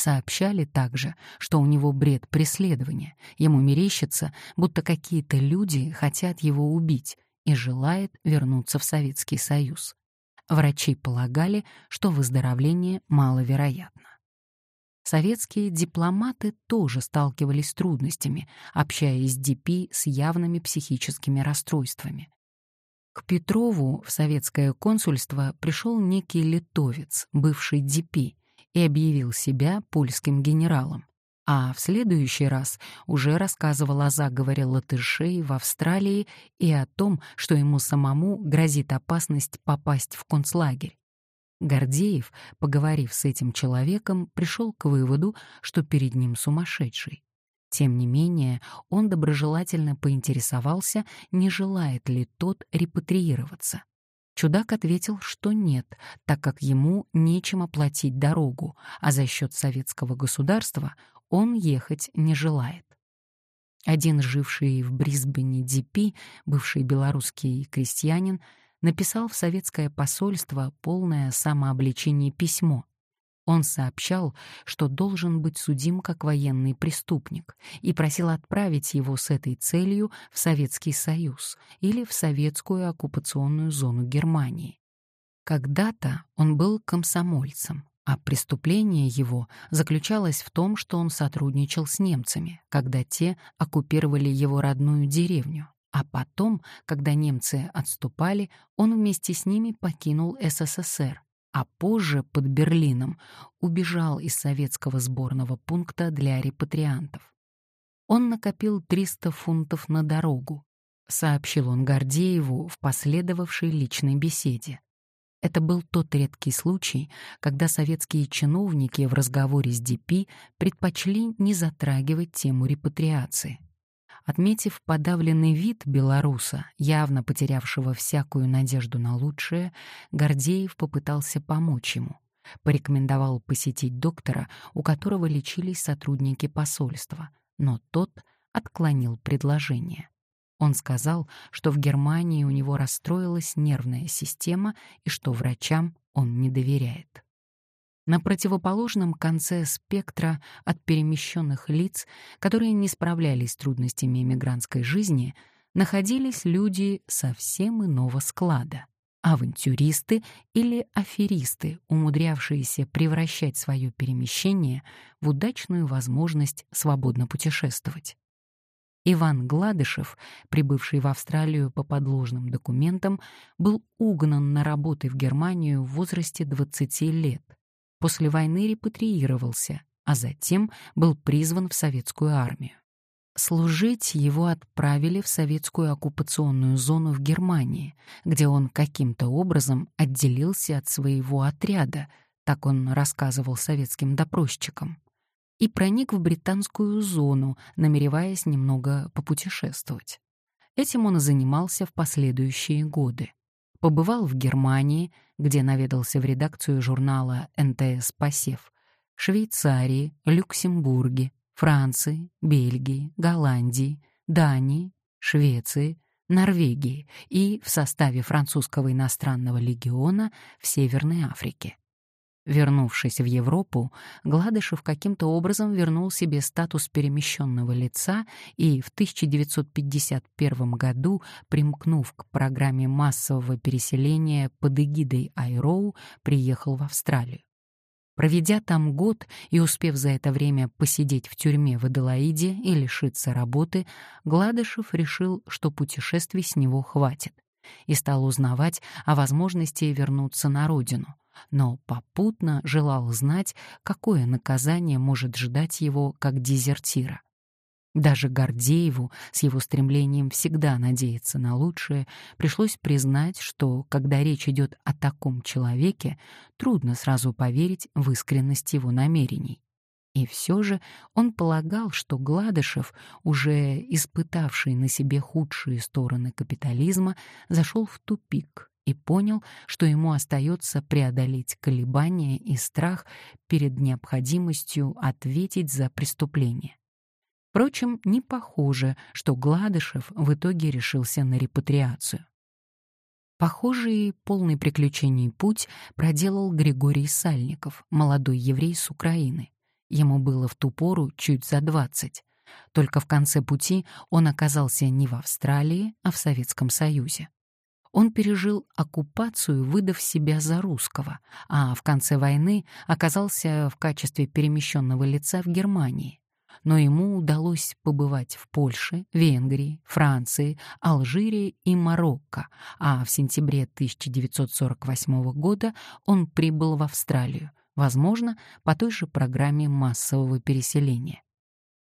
Сообщали также, что у него бред преследования, ему мерещится, будто какие-то люди хотят его убить и желает вернуться в Советский Союз. Врачи полагали, что выздоровление маловероятно. Советские дипломаты тоже сталкивались с трудностями, общаясь с ДП с явными психическими расстройствами. К Петрову в советское консульство пришел некий литовец, бывший ДП, и объявил себя польским генералом. А в следующий раз уже рассказывал о заговоре латышей в Австралии и о том, что ему самому грозит опасность попасть в концлагерь. Гордеев, поговорив с этим человеком, пришел к выводу, что перед ним сумасшедший. Тем не менее, он доброжелательно поинтересовался, не желает ли тот репатриироваться. Чудак ответил, что нет, так как ему нечем оплатить дорогу, а за счет советского государства он ехать не желает. Один живший в Брисбене ДП, бывший белорусский крестьянин, написал в советское посольство полное самообличение письмо. Он сообщал, что должен быть судим как военный преступник, и просил отправить его с этой целью в Советский Союз или в советскую оккупационную зону Германии. Когда-то он был комсомольцем, а преступление его заключалось в том, что он сотрудничал с немцами, когда те оккупировали его родную деревню, а потом, когда немцы отступали, он вместе с ними покинул СССР, а позже под Берлином убежал из советского сборного пункта для репатриантов. Он накопил 300 фунтов на дорогу, сообщил он Гордееву в последовавшей личной беседе. Это был тот редкий случай, когда советские чиновники в разговоре с ДП предпочли не затрагивать тему репатриации. Отметив подавленный вид белоруса, явно потерявшего всякую надежду на лучшее, Гордеев попытался помочь ему. Порекомендовал посетить доктора, у которого лечились сотрудники посольства, но тот отклонил предложение. Он сказал, что в Германии у него расстроилась нервная система и что врачам он не доверяет. На противоположном конце спектра от перемещенных лиц, которые не справлялись с трудностями эмигрантской жизни, находились люди совсем иного склада — авантюристы или аферисты, умудрявшиеся превращать свое перемещение в удачную возможность свободно путешествовать. Иван Гладышев, прибывший в Австралию по подложным документам, был угнан на работы в Германию в возрасте 20 лет — После войны репатриировался, а затем был призван в советскую армию. Служить его отправили в советскую оккупационную зону в Германии, где он каким-то образом отделился от своего отряда, так он рассказывал советским допросчикам, и проник в британскую зону, намереваясь немного попутешествовать. Этим он и занимался в последующие годы побывал в Германии, где наведался в редакцию журнала НТС «Посев», Швейцарии, Люксембурге, Франции, Бельгии, Голландии, Дании, Швеции, Норвегии и в составе французского иностранного легиона в Северной Африке. Вернувшись в Европу, Гладышев каким-то образом вернул себе статус перемещенного лица и в 1951 году, примкнув к программе массового переселения под эгидой Айроу, приехал в Австралию. Проведя там год и успев за это время посидеть в тюрьме в Аделаиде и лишиться работы, Гладышев решил, что путешествий с него хватит, и стал узнавать о возможности вернуться на родину но попутно желал знать, какое наказание может ждать его как дезертира. Даже Гордееву, с его стремлением всегда надеяться на лучшее, пришлось признать, что, когда речь идет о таком человеке, трудно сразу поверить в искренность его намерений. И все же он полагал, что Гладышев, уже испытавший на себе худшие стороны капитализма, зашел в тупик и понял, что ему остается преодолеть колебания и страх перед необходимостью ответить за преступление. Впрочем, не похоже, что Гладышев в итоге решился на репатриацию. Похожий, полный приключений путь проделал Григорий Сальников, молодой еврей с Украины. Ему было в ту пору чуть за 20. Только в конце пути он оказался не в Австралии, а в Советском Союзе. Он пережил оккупацию, выдав себя за русского, а в конце войны оказался в качестве перемещенного лица в Германии. Но ему удалось побывать в Польше, Венгрии, Франции, Алжире и Марокко, а в сентябре 1948 года он прибыл в Австралию, возможно, по той же программе массового переселения.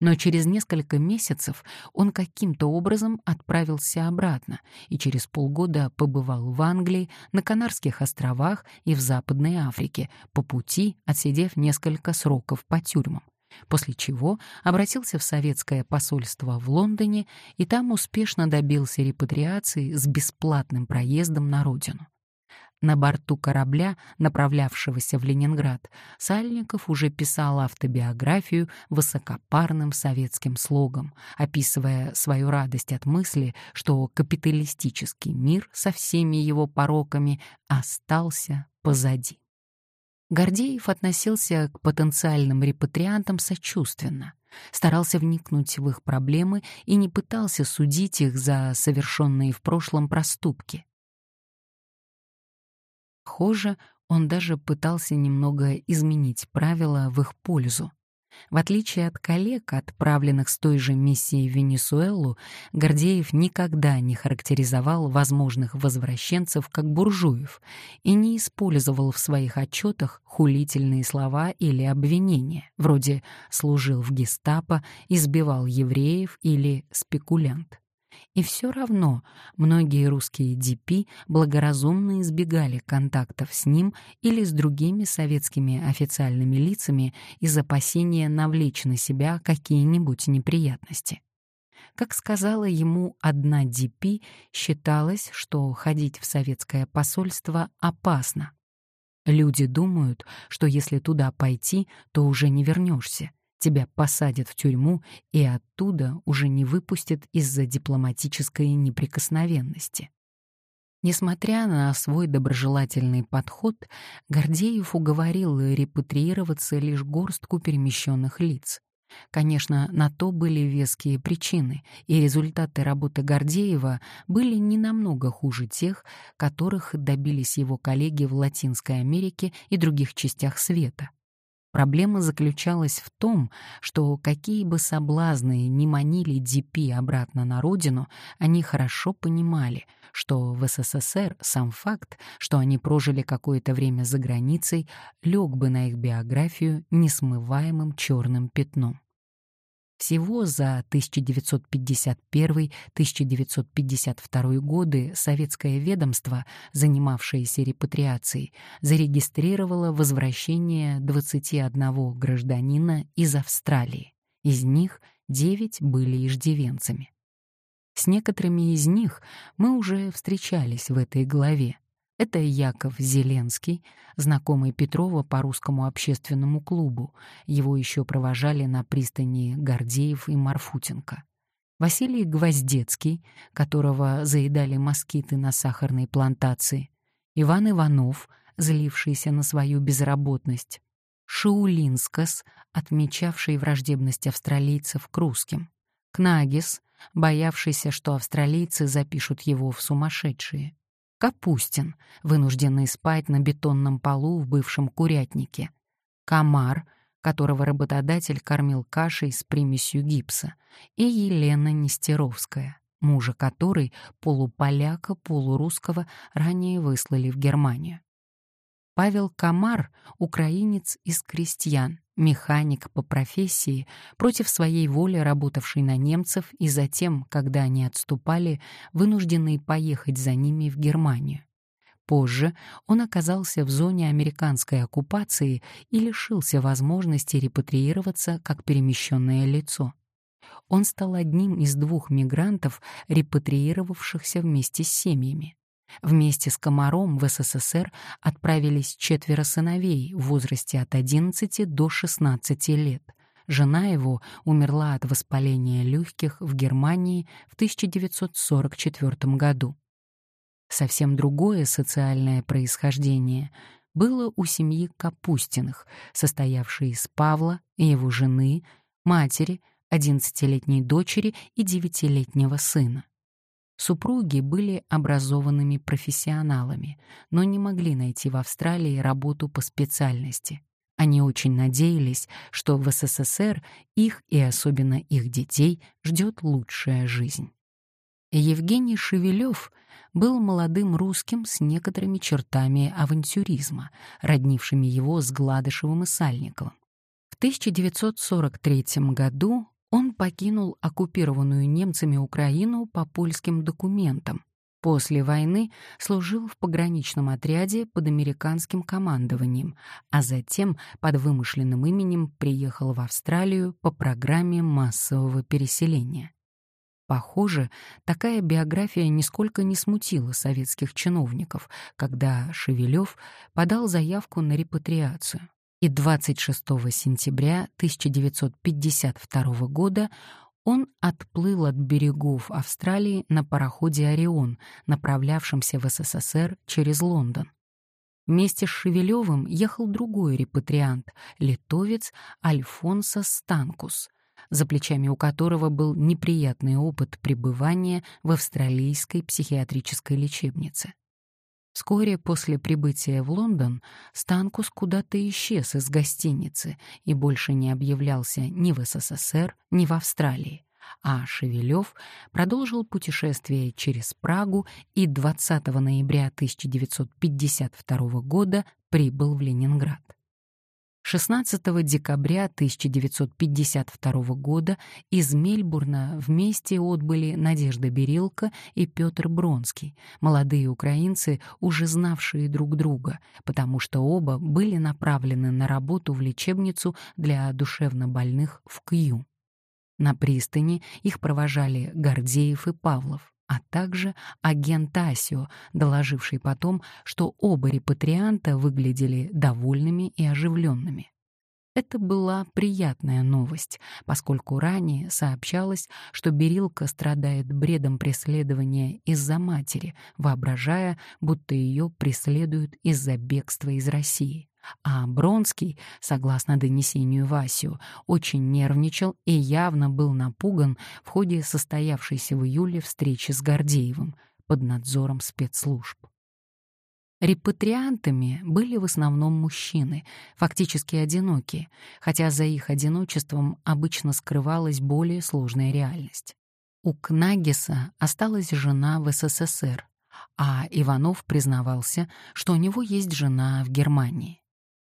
Но через несколько месяцев он каким-то образом отправился обратно и через полгода побывал в Англии, на Канарских островах и в Западной Африке, по пути отсидев несколько сроков по тюрьмам. После чего обратился в советское посольство в Лондоне и там успешно добился репатриации с бесплатным проездом на родину. На борту корабля, направлявшегося в Ленинград, Сальников уже писал автобиографию высокопарным советским слогом, описывая свою радость от мысли, что капиталистический мир со всеми его пороками остался позади. Гордеев относился к потенциальным репатриантам сочувственно, старался вникнуть в их проблемы и не пытался судить их за совершенные в прошлом проступки. Похоже, он даже пытался немного изменить правила в их пользу. В отличие от коллег, отправленных с той же миссией в Венесуэлу, Гордеев никогда не характеризовал возможных возвращенцев как буржуев и не использовал в своих отчетах хулительные слова или обвинения, вроде «служил в гестапо», «избивал евреев» или «спекулянт». И все равно многие русские ДП благоразумно избегали контактов с ним или с другими советскими официальными лицами из опасения навлечь на себя какие-нибудь неприятности. Как сказала ему одна ДП, считалось, что ходить в советское посольство опасно. Люди думают, что если туда пойти, то уже не вернешься, Тебя посадят в тюрьму и оттуда уже не выпустят из-за дипломатической неприкосновенности. Несмотря на свой доброжелательный подход, Гордеев уговорил репатриироваться лишь горстку перемещенных лиц. Конечно, на то были веские причины, и результаты работы Гордеева были не намного хуже тех, которых добились его коллеги в Латинской Америке и других частях света. Проблема заключалась в том, что какие бы соблазны ни манили ДП обратно на родину, они хорошо понимали, что в СССР сам факт, что они прожили какое-то время за границей, лег бы на их биографию несмываемым черным пятном. Всего за 1951-1952 годы советское ведомство, занимавшееся репатриацией, зарегистрировало возвращение 21 гражданина из Австралии. Из них 9 были иждивенцами. С некоторыми из них мы уже встречались в этой главе. Это Яков Зеленский, знакомый Петрова по русскому общественному клубу. Его еще провожали на пристани Гордеев и Марфутенко. Василий Гвоздецкий, которого заедали москиты на сахарной плантации. Иван Иванов, злившийся на свою безработность. Шаулинскас, отмечавший враждебность австралийцев к русским. Кнагис, боявшийся, что австралийцы запишут его в сумасшедшие. Капустин, вынужденный спать на бетонном полу в бывшем курятнике. Комар, которого работодатель кормил кашей с примесью гипса. И Елена Нестеровская, мужа которой, полуполяка, полурусского, ранее выслали в Германию. Павел Комар — украинец из крестьян, механик по профессии, против своей воли работавший на немцев и затем, когда они отступали, вынужденный поехать за ними в Германию. Позже он оказался в зоне американской оккупации и лишился возможности репатриироваться как перемещенное лицо. Он стал одним из двух мигрантов, репатриировавшихся вместе с семьями. Вместе с Комаром в СССР отправились четверо сыновей в возрасте от 11 до 16 лет. Жена его умерла от воспаления легких в Германии в 1944 году. Совсем другое социальное происхождение было у семьи Капустиных, состоявшей из Павла, его жены, матери, 11-летней дочери и 9-летнего сына. Супруги были образованными профессионалами, но не могли найти в Австралии работу по специальности. Они очень надеялись, что в СССР их и особенно их детей ждет лучшая жизнь. Евгений Шевелев был молодым русским с некоторыми чертами авантюризма, роднившими его с Гладышевым и Сальниковым. В 1943 году он покинул оккупированную немцами Украину по польским документам. После войны служил в пограничном отряде под американским командованием, а затем под вымышленным именем приехал в Австралию по программе массового переселения. Похоже, такая биография нисколько не смутила советских чиновников, когда Шевелев подал заявку на репатриацию и 26 сентября 1952 года он отплыл от берегов Австралии на пароходе «Орион», направлявшемся в СССР через Лондон. Вместе с Шевелевым ехал другой репатриант, литовец Альфонсо Станкус, за плечами у которого был неприятный опыт пребывания в австралийской психиатрической лечебнице. Вскоре после прибытия в Лондон Станкус куда-то исчез из гостиницы и больше не объявлялся ни в СССР, ни в Австралии, а Шевелев продолжил путешествие через Прагу и 20 ноября 1952 года прибыл в Ленинград. 16 декабря 1952 года из Мельбурна вместе отбыли Надежда Берилка и Петр Бронский, молодые украинцы, уже знавшие друг друга, потому что оба были направлены на работу в лечебницу для душевнобольных в Кью. На пристани их провожали Гордеев и Павлов а также агент Асио, доложивший потом, что оба репатрианта выглядели довольными и оживленными. Это была приятная новость, поскольку ранее сообщалось, что Берилка страдает бредом преследования из-за матери, воображая, будто ее преследуют из-за бегства из России. А Бронский, согласно донесению Васю, очень нервничал и явно был напуган в ходе состоявшейся в июле встречи с Гордеевым под надзором спецслужб. Репатриантами были в основном мужчины, фактически одинокие, хотя за их одиночеством обычно скрывалась более сложная реальность. У Кнагиса осталась жена в СССР, а Иванов признавался, что у него есть жена в Германии.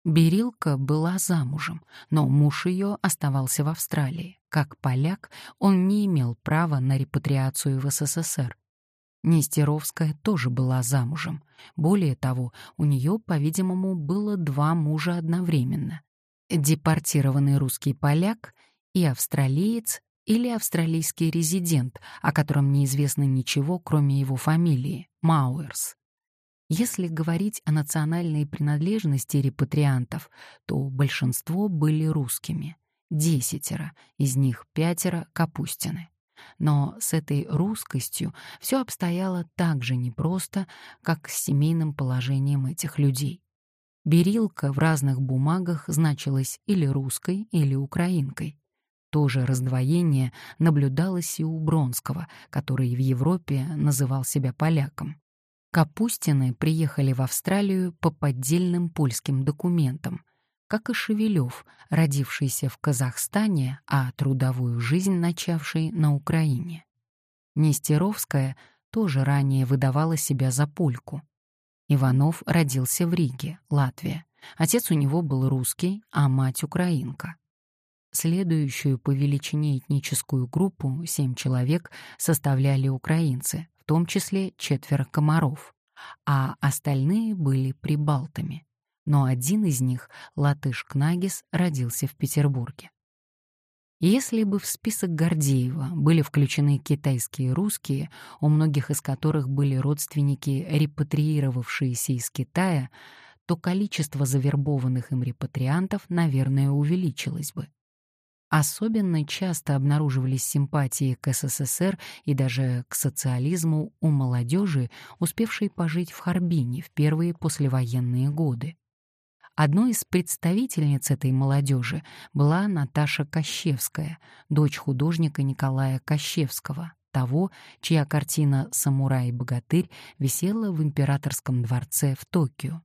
Берилка была замужем, но муж ее оставался в Австралии. Как поляк, он не имел права на репатриацию в СССР. Нестеровская тоже была замужем. Более того, у нее, по-видимому, было два мужа одновременно. Депортированный русский поляк и австралиец или австралийский резидент, о котором неизвестно ничего, кроме его фамилии — Мауэрс. Если говорить о национальной принадлежности репатриантов, то большинство были русскими. Десятеро, из них пятеро — Капустины. Но с этой русскостью все обстояло так же непросто, как с семейным положением этих людей. Берилка в разных бумагах значилась или русской, или украинкой. То же раздвоение наблюдалось и у Бронского, который в Европе называл себя поляком. Капустины приехали в Австралию по поддельным польским документам, как и Шевелев, родившийся в Казахстане, а трудовую жизнь начавший на Украине. Нестеровская тоже ранее выдавала себя за польку. Иванов родился в Риге, Латвия. Отец у него был русский, а мать — украинка. Следующую по величине этническую группу, семь человек, составляли украинцы, том числе четверо комаров, а остальные были прибалтами. Но один из них, латыш Кнагис, родился в Петербурге. Если бы в список Гордеева были включены китайские русские, у многих из которых были родственники, репатриировавшиеся из Китая, то количество завербованных им репатриантов, наверное, увеличилось бы. Особенно часто обнаруживались симпатии к СССР и даже к социализму у молодежи, успевшей пожить в Харбине в первые послевоенные годы. Одной из представительниц этой молодежи была Наташа Кощевская, дочь художника Николая Кощевского, того, чья картина «Самурай и богатырь» висела в императорском дворце в Токио.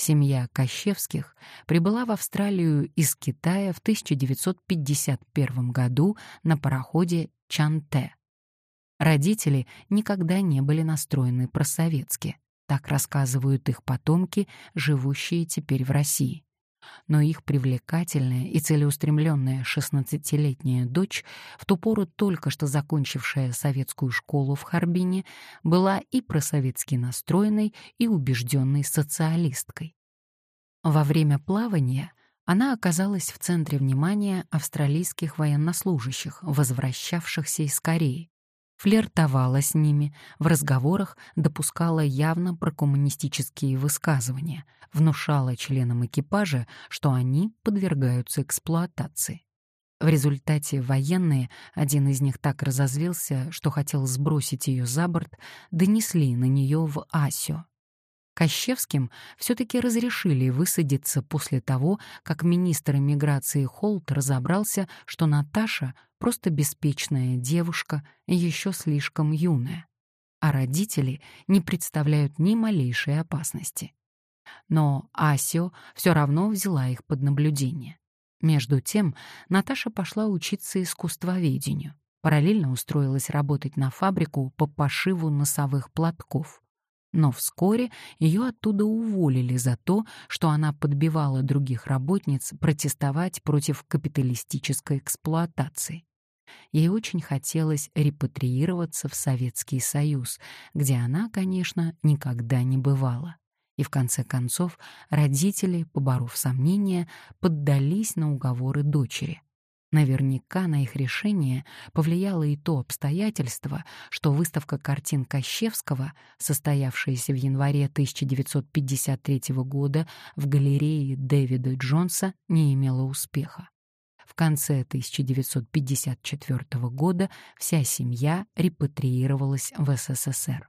Семья Кощевских прибыла в Австралию из Китая в 1951 году на пароходе Чанте. Родители никогда не были настроены просоветски, так рассказывают их потомки, живущие теперь в России но их привлекательная и целеустремленная шестнадцатилетняя дочь, в ту пору только что закончившая советскую школу в Харбине, была и просоветски настроенной, и убежденной социалисткой. Во время плавания она оказалась в центре внимания австралийских военнослужащих, возвращавшихся из Кореи, флиртовала с ними, в разговорах допускала явно прокоммунистические высказывания, внушала членам экипажа, что они подвергаются эксплуатации. В результате военные, один из них так разозлился, что хотел сбросить ее за борт, донесли на нее в Асю. Кощевским все-таки разрешили высадиться после того, как министр иммиграции Холт разобрался, что Наташа — просто беспечная девушка, еще слишком юная, а родители не представляют ни малейшей опасности. Но Асио все равно взяла их под наблюдение. Между тем Наташа пошла учиться искусствоведению, параллельно устроилась работать на фабрику по пошиву носовых платков. Но вскоре ее оттуда уволили за то, что она подбивала других работниц протестовать против капиталистической эксплуатации. Ей очень хотелось репатриироваться в Советский Союз, где она, конечно, никогда не бывала. И в конце концов родители, поборов сомнения, поддались на уговоры дочери — Наверняка на их решение повлияло и то обстоятельство, что выставка картин Кощевского, состоявшаяся в январе 1953 года в галерее Дэвида Джонса, не имела успеха. В конце 1954 года вся семья репатриировалась в СССР.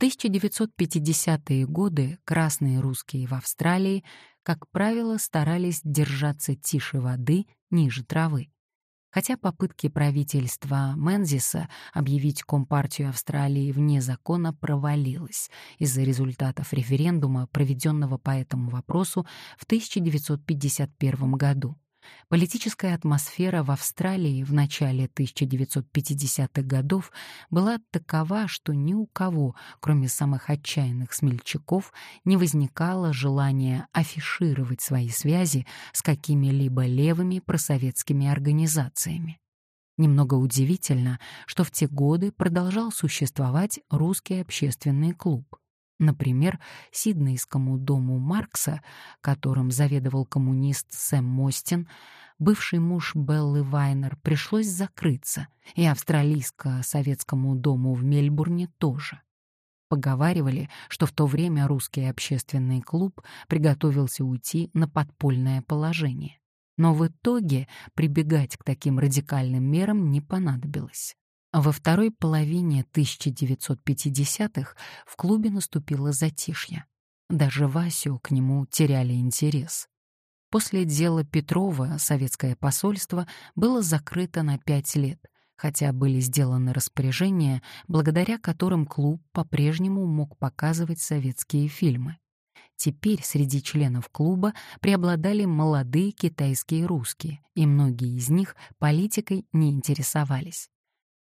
В 1950-е годы красные русские в Австралии как правило, старались держаться тише воды, ниже травы. Хотя попытки правительства Мензиса объявить Компартию Австралии вне закона провалилась из-за результатов референдума, проведенного по этому вопросу в 1951 году. Политическая атмосфера в Австралии в начале 1950-х годов была такова, что ни у кого, кроме самых отчаянных смельчаков, не возникало желания афишировать свои связи с какими-либо левыми просоветскими организациями. Немного удивительно, что в те годы продолжал существовать русский общественный клуб. Например, Сиднейскому дому Маркса, которым заведовал коммунист Сэм Мостин, бывший муж Беллы Вайнер, пришлось закрыться, и австралийско-советскому дому в Мельбурне тоже. Поговаривали, что в то время русский общественный клуб приготовился уйти на подпольное положение. Но в итоге прибегать к таким радикальным мерам не понадобилось. Во второй половине 1950-х в клубе наступило затишье. Даже Васю к нему теряли интерес. После дела Петрова советское посольство было закрыто на пять лет, хотя были сделаны распоряжения, благодаря которым клуб по-прежнему мог показывать советские фильмы. Теперь среди членов клуба преобладали молодые китайские русские, и многие из них политикой не интересовались.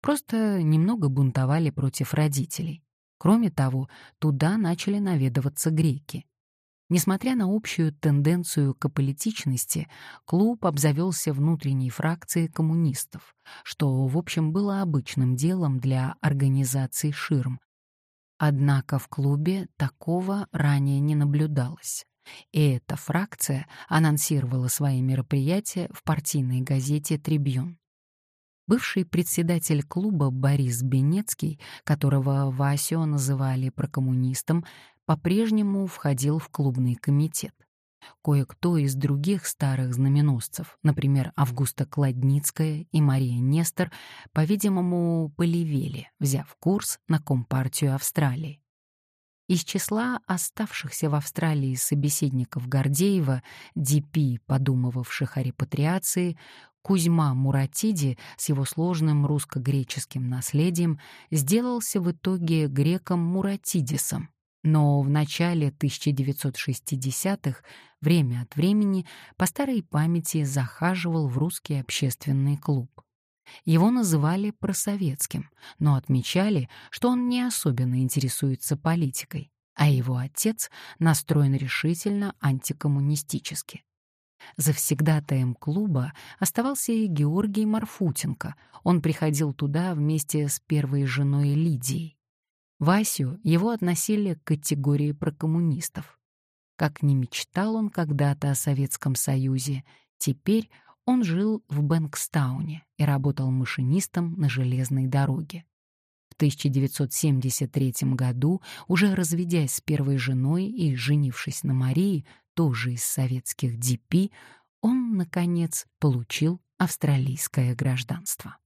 Просто немного бунтовали против родителей. Кроме того, туда начали наведываться греки. Несмотря на общую тенденцию к аполитичности, клуб обзавелся внутренней фракцией коммунистов, что, в общем, было обычным делом для организации «Ширм». Однако в клубе такого ранее не наблюдалось. И эта фракция анонсировала свои мероприятия в партийной газете «Трибюн». Бывший председатель клуба Борис Бенецкий, которого Васио называли прокоммунистом, по-прежнему входил в клубный комитет. Кое-кто из других старых знаменосцев, например, Августа Кладницкая и Мария Нестор, по-видимому, полевели, взяв курс на Компартию Австралии. Из числа оставшихся в Австралии собеседников Гордеева, ДП, подумывавших о репатриации, Кузьма Муратиди с его сложным русско-греческим наследием сделался в итоге греком Муратидисом, но в начале 1960-х время от времени по старой памяти захаживал в русский общественный клуб. Его называли просоветским, но отмечали, что он не особенно интересуется политикой, а его отец настроен решительно антикоммунистически. Завсегдатаем клуба оставался и Георгий Марфутенко. Он приходил туда вместе с первой женой Лидией. Васю его относили к категории прокоммунистов. Как не мечтал он когда-то о Советском Союзе, теперь он жил в Бэнкстауне и работал машинистом на железной дороге. В 1973 году, уже разведясь с первой женой и женившись на Марии, тоже из советских ДП, он, наконец, получил австралийское гражданство.